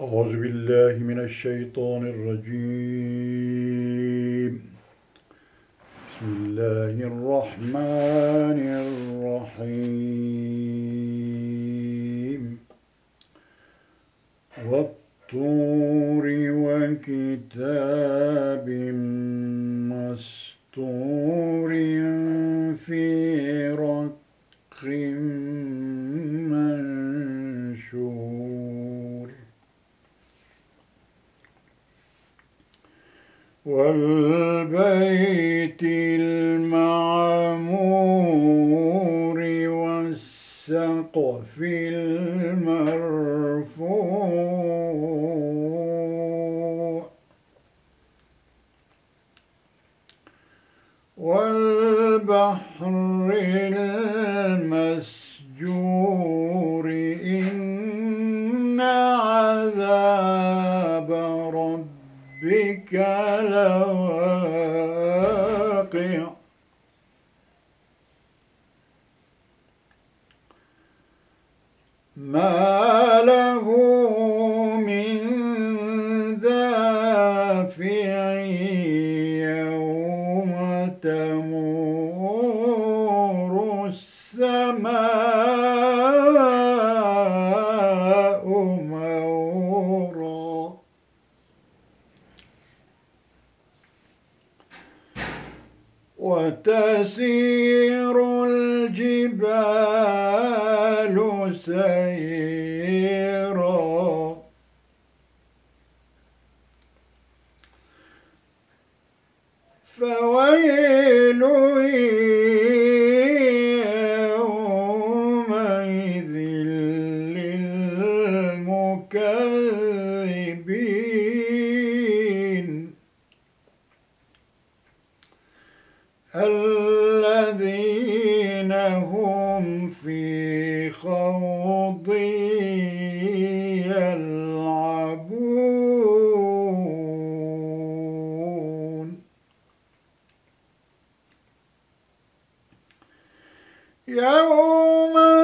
أعوذ بالله من الشيطان الرجيم. بسم الله الرحمن الرحيم. والطور وكتاب مستور في رق والبيت المعمور والسقف المرفوع والبحر وتسير الجبال سيرا. يوم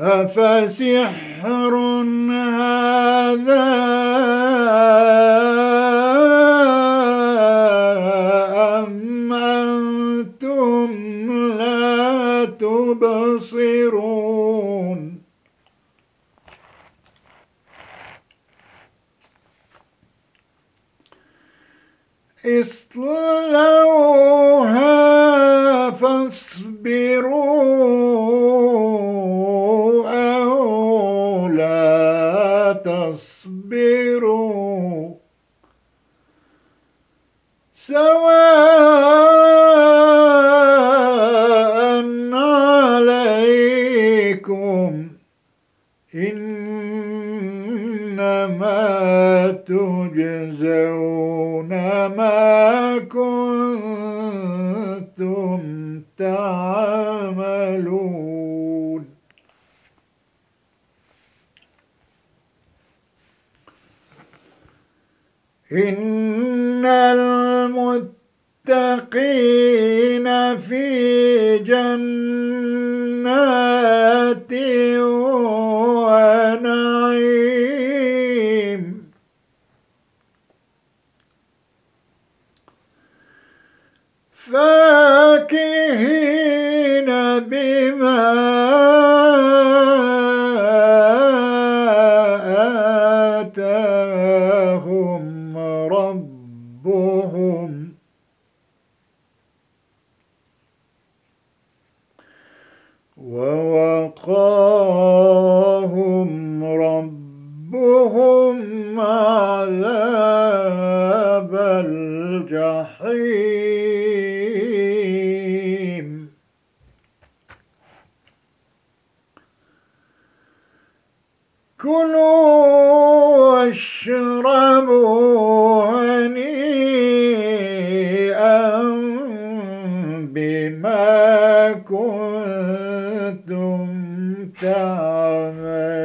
أفسحر هذا تصبروا سواء عليكم إنما تجزون ما كنتم تعملون. إن المتقين في جنات ونعيم. فاكهين بما كنتم تعملون.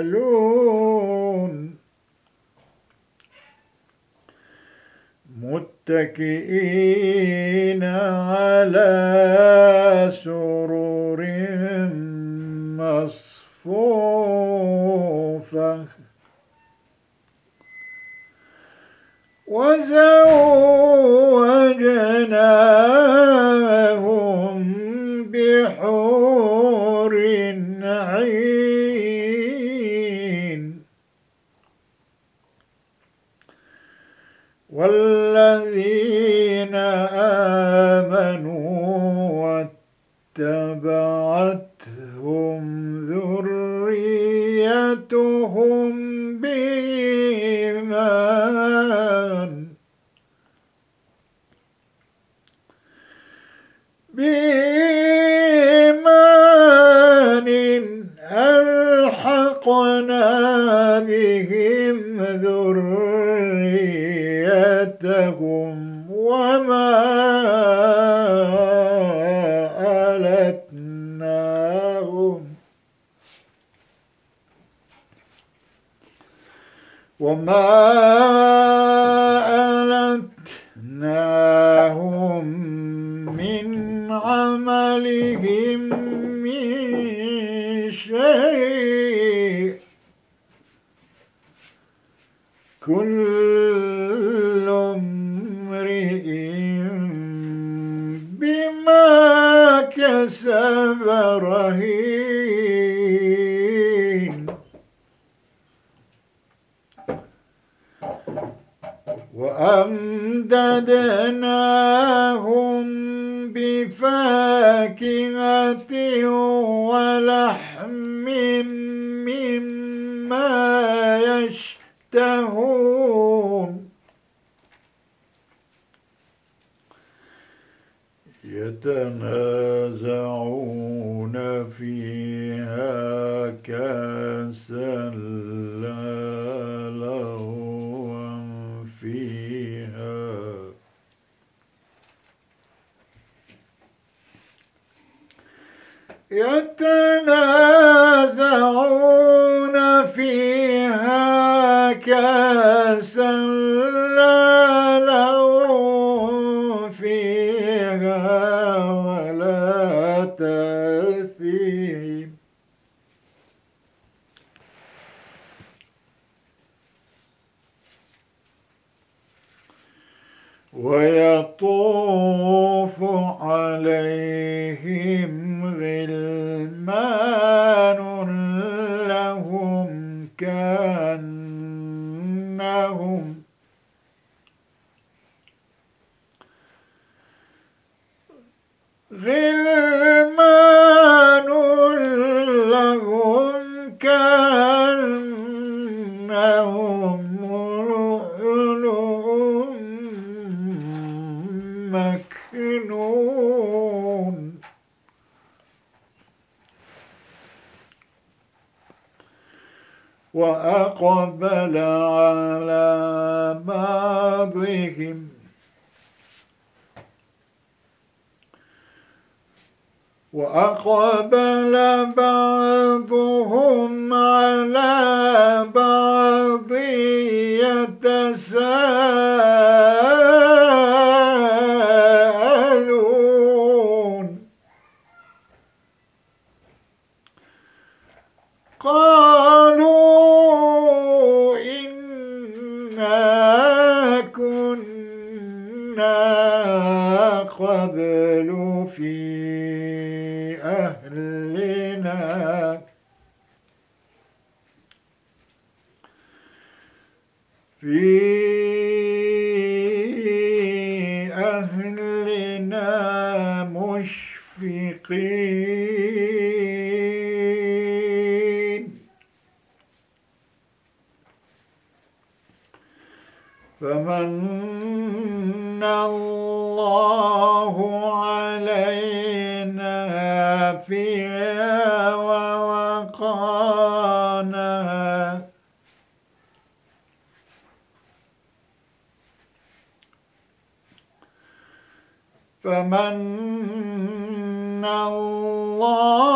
متكئين على سرور مصفوفة. وزوجناهم بحور عين والذين آمنوا واتبعتهم ذريتهم كل امرئ بما كسب رهين. وأمددناهم بفاكهة ولحم مما يشتهون يتنازعون فيها كأسا لا لغوا فيها. يتنازعون فيها كاسا لا لغو فيها ولا تأثيم ويطوف عليهم غلمان لهم كأنهم غلمان لهم كأنهم لؤلؤ مكنون. وأقبل على بعضهم وأقبل فمن الله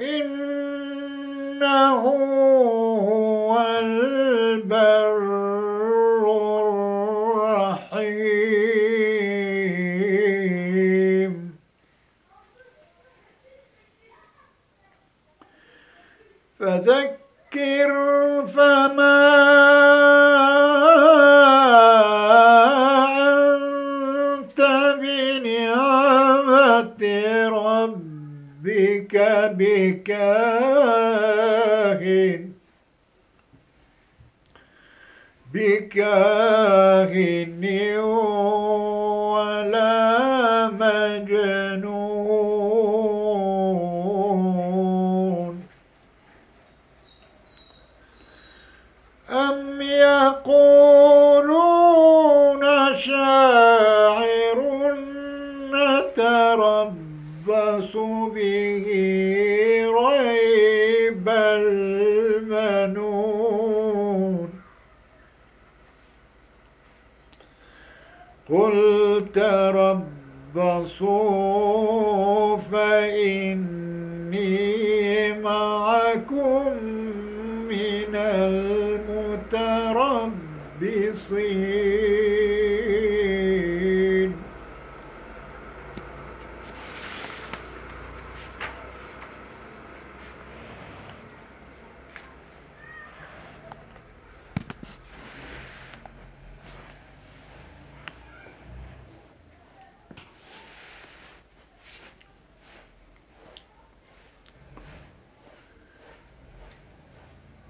إنه بكاهن. بكاهن ولا مجنون. قلت ربصوا فإن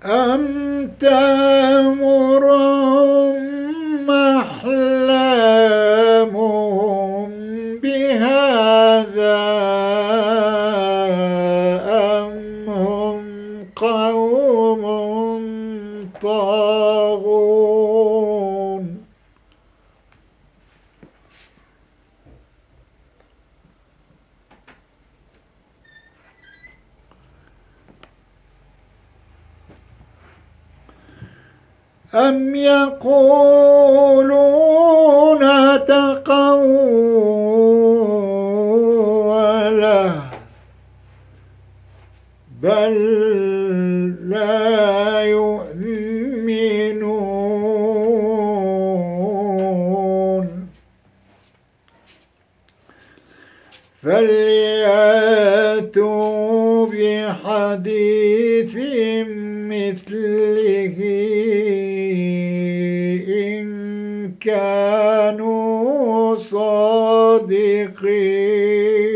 أم تأمر أم يقولون تقول صادقين.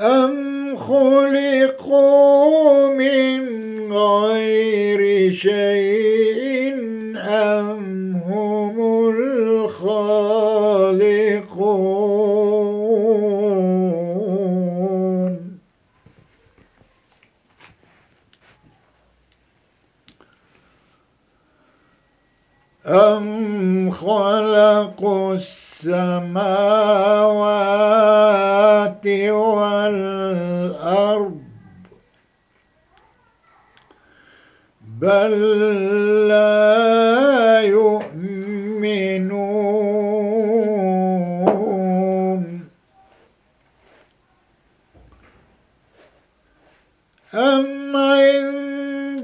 أم خلقوا من غير شيء؟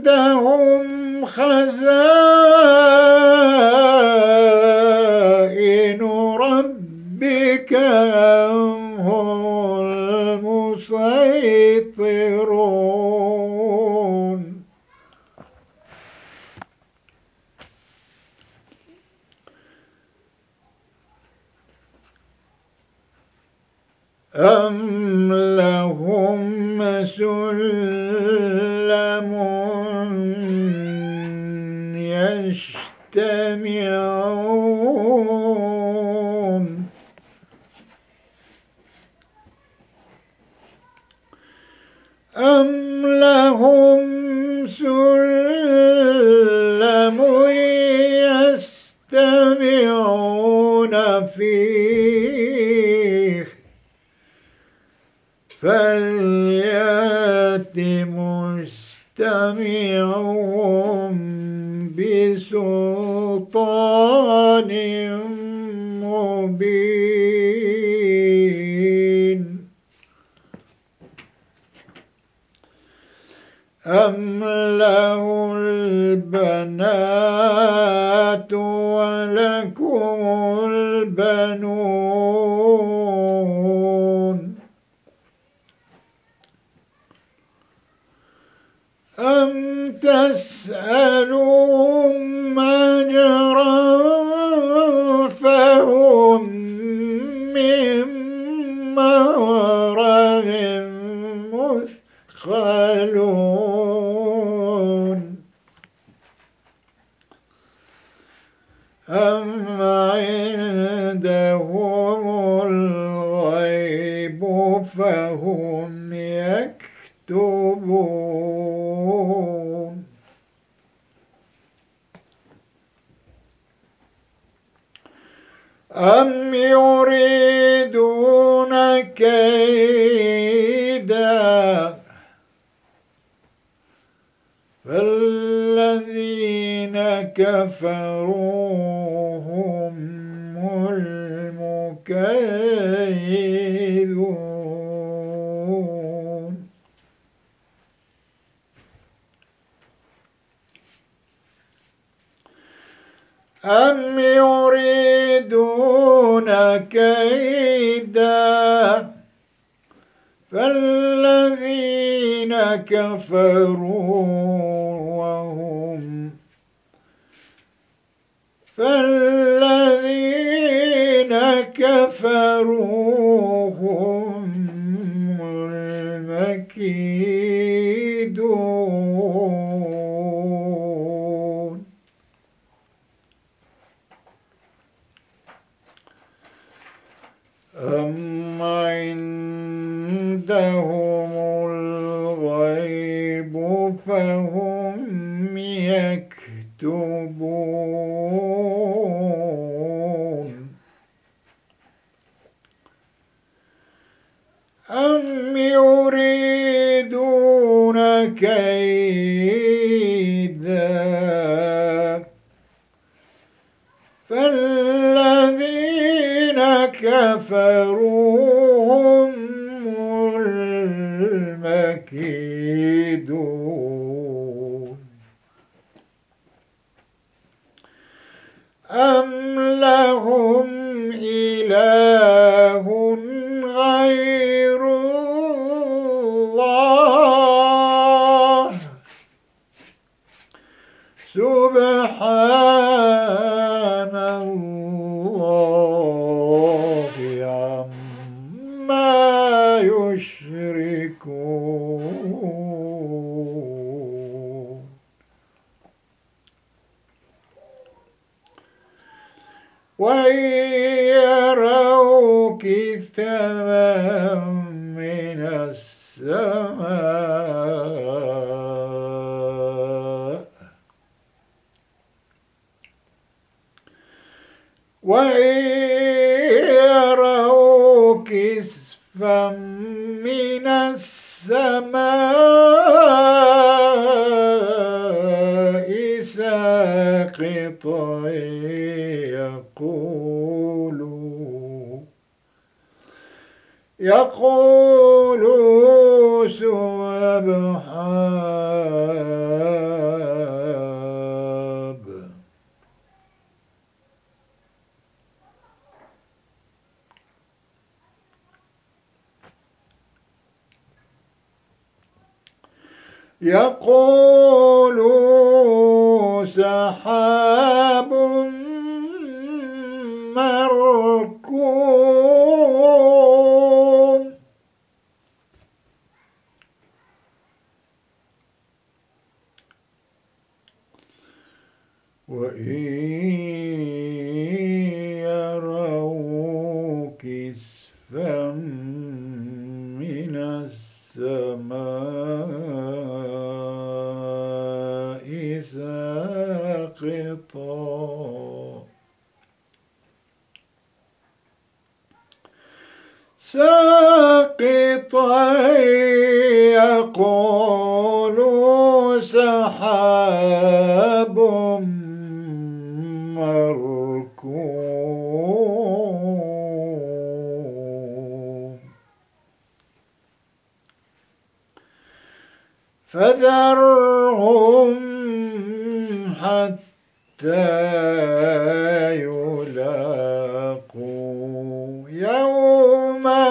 عندهم خزائن فليأت مستمعهم بسلطان مبين. أم له البنات ولكم البنون أم تسألهم أم يريدون كيدا؟ فالذين كفروا وهم فالذين كفروا هم المكيدون. الغيب فهم يكتبون. أم يريدون كيدا؟ فالذين كفروا سبحان قطع يقول يقول سبحاب يقول سحاب مركوم. وإن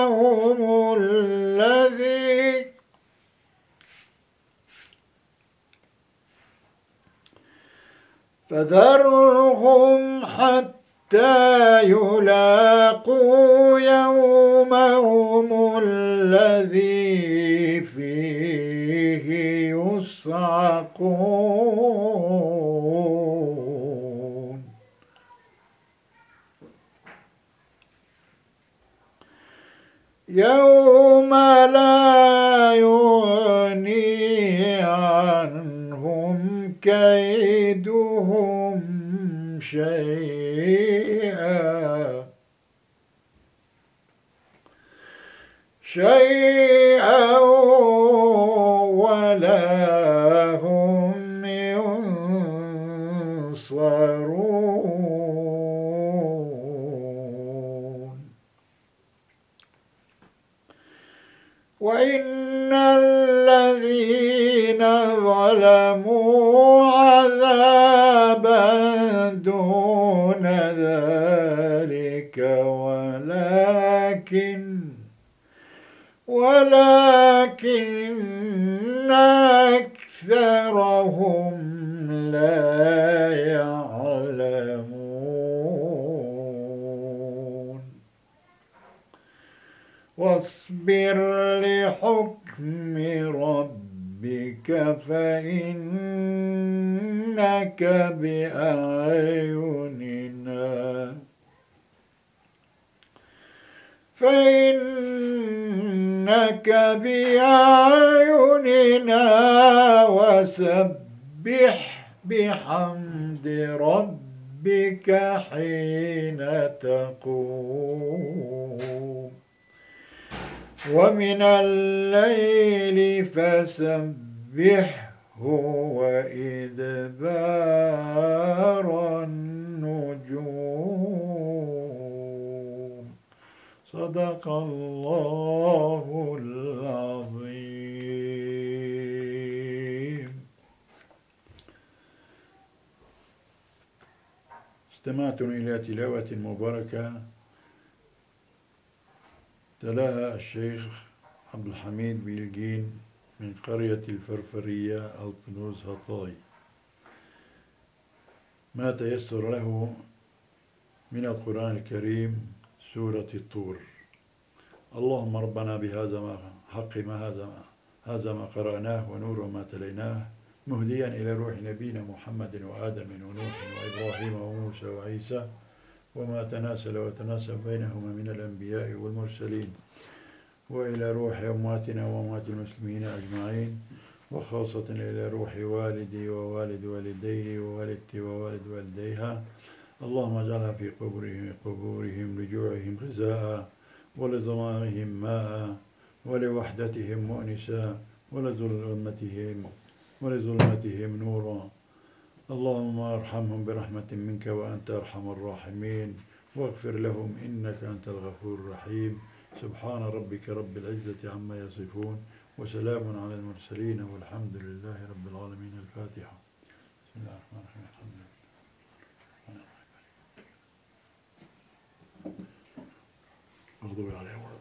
يومهم الذي فذرهم حتى يلاقوا يومهم الذي فيه يصعقون يوم لا يغني عنهم كيدهم شيئا. شيئا ولكن أكثرهم لا يعلمون. واصبر لحكم ربك فإنك بأعيننا فإنك بأعيننا وسبح بحمد ربك حين تقوم. ومن الليل فسبحه وإدبار النجوم. صدق الله العظيم. استمعتم إلى تلاوة مباركة تلاها الشيخ عبد الحميد بيلجين من قرية الفرفرية القدوس هطاي. ما تيسر له من القرآن الكريم سورة الطور. اللهم ربنا بهذا ما حق ما هذا ما هذا ما قرأناه ونور ما تليناه مهديا إلى روح نبينا محمد وآدم ونوح وإبراهيم وموسى وعيسى وما تناسل وتناسب بينهما من الأنبياء والمرسلين وإلى روح أمواتنا وأموات المسلمين أجمعين وخاصة إلى روح والدي ووالد والديه ووالدتي ووالد والديها اللهم اجعلها في قبورهم قبورهم لجوعهم غذاء ولظمائهم ماء ولوحدتهم مؤنسا ولظلمتهم ولظلمتهم نورا. اللهم ارحمهم برحمة منك وأنت أرحم الراحمين. واغفر لهم إنك أنت الغفور الرحيم. سبحان ربك رب العزة عما يصفون وسلام على المرسلين والحمد لله رب العالمين. الفاتحة. بسم الله الرحمن الرحيم. I'm going to go around that world.